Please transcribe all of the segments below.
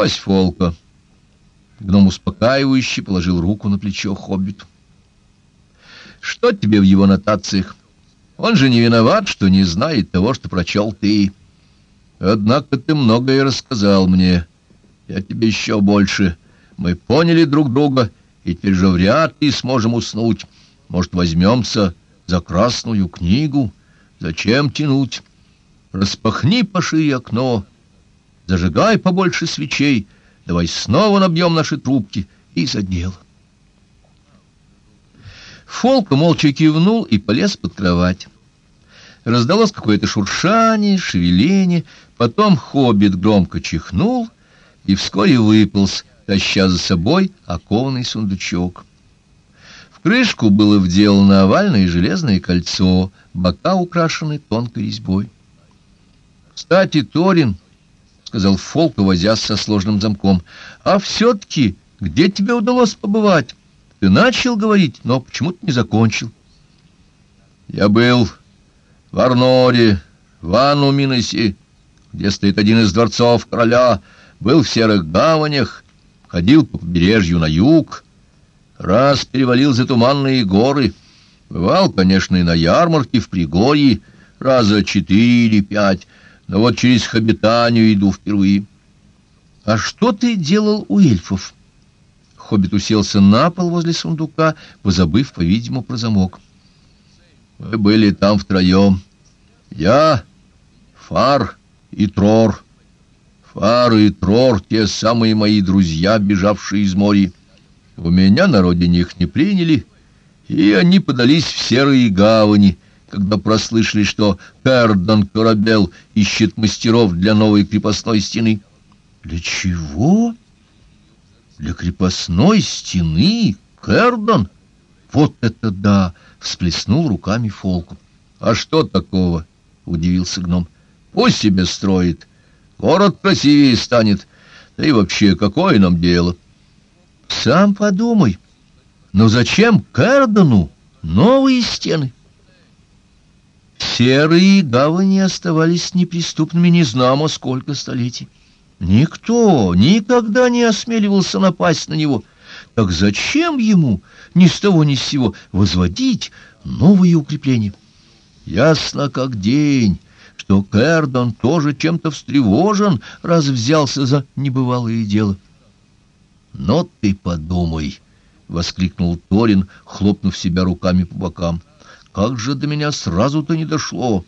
Брось, Фолка. Гном успокаивающе положил руку на плечо хоббиту. Что тебе в его нотациях? Он же не виноват, что не знает того, что прочел ты. Однако ты многое рассказал мне. Я тебе еще больше. Мы поняли друг друга, и теперь же вряд ли сможем уснуть. Может, возьмемся за красную книгу? Зачем тянуть? Распахни пошире окно, зажигай побольше свечей, давай снова набьем наши трубки и за дело. Фолка молча кивнул и полез под кровать. Раздалось какое-то шуршание, шевеление, потом хоббит громко чихнул и вскоре выполз, таща за собой окованный сундучок. В крышку было вделано овальное железное кольцо, бока украшены тонкой резьбой. «Кстати, Торин», — сказал Фолка, возясь со сложным замком, — «а все-таки где тебе удалось побывать?» Ты начал говорить, но почему-то не закончил. Я был в Арноре, в Ануминосе, где стоит один из дворцов короля, был в серых гаванях, ходил по побережью на юг, раз перевалил за туманные горы, бывал, конечно, и на ярмарке в Пригорье, раза четыре или пять, но вот через Хобитанию иду впервые. А что ты делал у эльфов? — Хоббит уселся на пол возле сундука, позабыв, по-видимому, про замок. Мы были там втроем. Я, Фар и Трор. Фар и Трор — те самые мои друзья, бежавшие из моря. У меня на родине их не приняли, и они подались в серые гавани, когда прослышали, что Пердан Корабел ищет мастеров для новой крепостной стены. «Для чего?» Для крепостной стены? Кэрдон? Вот это да! Всплеснул руками Фолку. А что такого? Удивился гном. Пусть себе строит. Город красивее станет. Да и вообще, какое нам дело? Сам подумай. Но зачем Кэрдону новые стены? Серые гавани оставались неприступными не знамо сколько столетий. Никто никогда не осмеливался напасть на него. Так зачем ему ни с того ни с сего возводить новые укрепления? Ясно как день, что Кэрдон тоже чем-то встревожен, раз взялся за небывалое дело. «Но ты подумай!» — воскликнул Торин, хлопнув себя руками по бокам. «Как же до меня сразу-то не дошло!»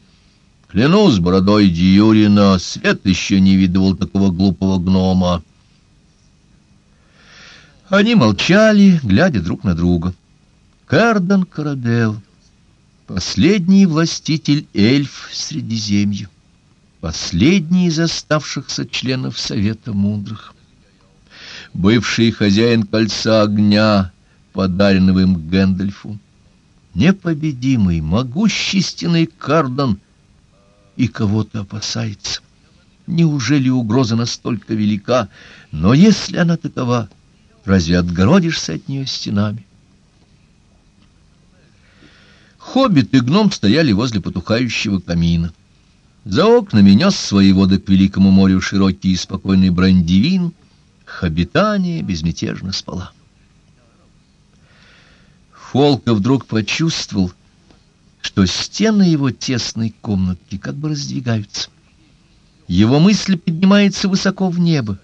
Клянусь бородой Дьюрина, свет еще не видывал такого глупого гнома. Они молчали, глядя друг на друга. Кардон Карабел, последний властитель эльф Средиземья, последний из оставшихся членов Совета Мудрых, бывший хозяин кольца огня, подаренного им Гэндальфу, непобедимый, могущественный Кардон — и кого-то опасается. Неужели угроза настолько велика? Но если она такова, разве отгородишься от нее стенами? Хоббит и гном стояли возле потухающего камина. За окнами нес свои воды к великому морю широкий и спокойный брандивин. Хоббитания безмятежно спала. Фолка вдруг почувствовал, что стены его тесной комнатки как бы раздвигаются. Его мысль поднимается высоко в небо,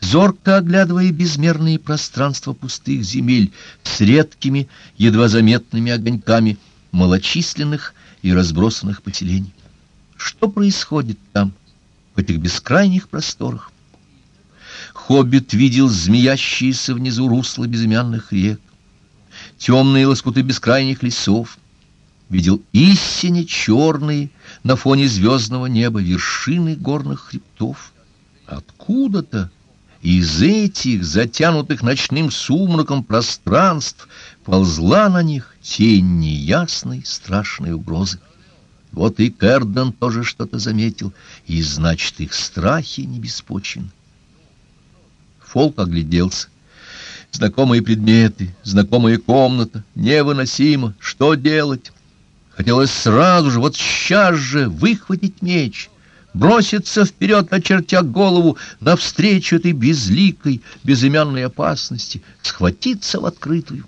зорко оглядывая безмерные пространства пустых земель с редкими, едва заметными огоньками малочисленных и разбросанных поселений. Что происходит там, в этих бескрайних просторах? Хоббит видел змеящиеся внизу русла безымянных рек, темные лоскуты бескрайних лесов, видел истине черные на фоне звездного неба вершины горных хребтов. Откуда-то из этих затянутых ночным сумраком пространств ползла на них тень неясной страшной угрозы. Вот и Кэрдон тоже что-то заметил, и, значит, их страхи не беспочвены. Фолк огляделся. Знакомые предметы, знакомая комната, невыносимо. Что делать? Хотелось сразу же, вот сейчас же, выхватить меч, броситься вперед, очертя голову, навстречу этой безликой, безымянной опасности, схватиться в открытую.